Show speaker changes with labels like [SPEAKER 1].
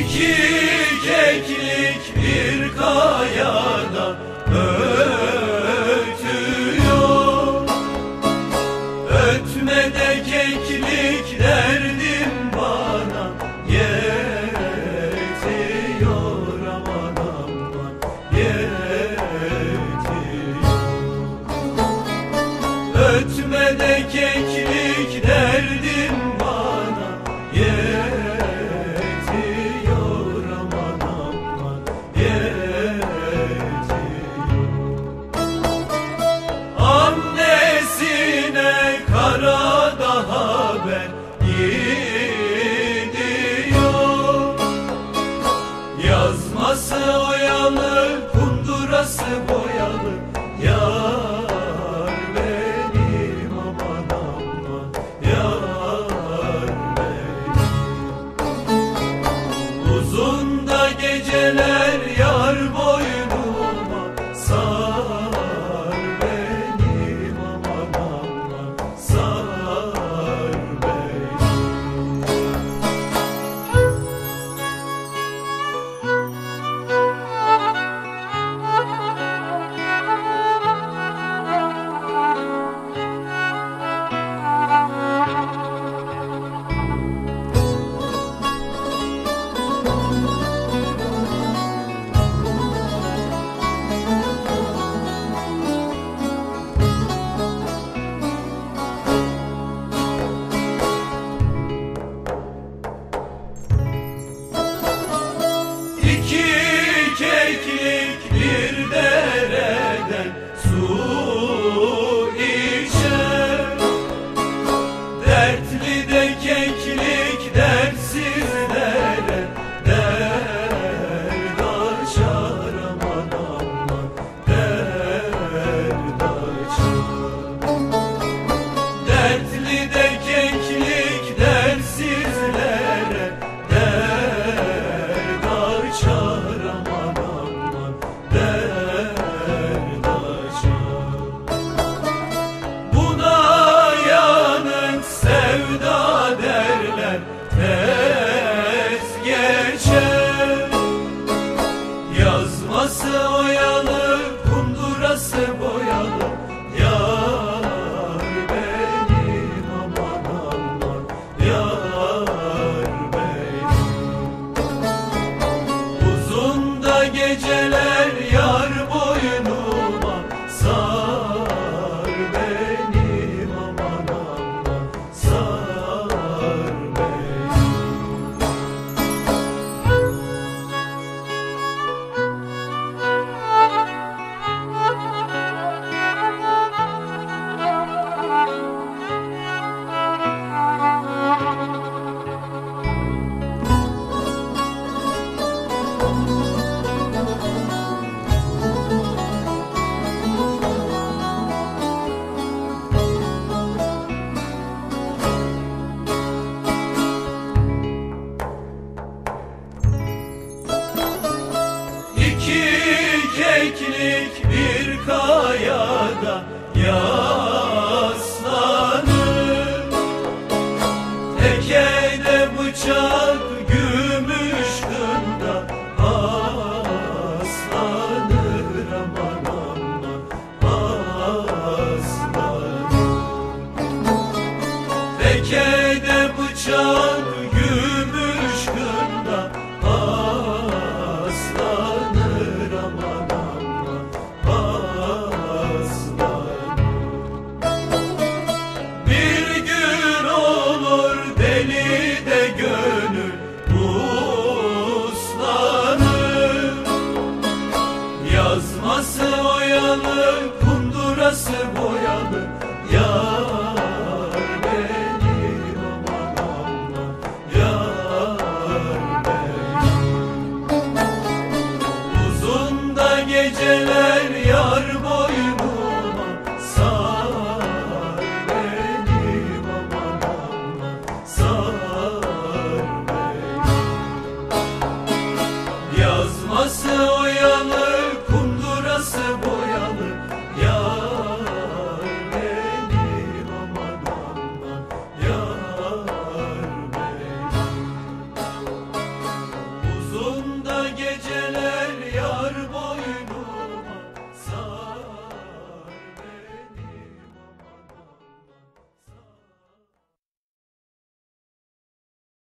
[SPEAKER 1] İki keklik bir kayada ötüyor Ötmede keklik derdim bana yetiyor aman aman yetiyor. Ötmede keklik Mevla Ya boyalı kundurası boyalı. Yar beni aman aman yar beni uzun da geceler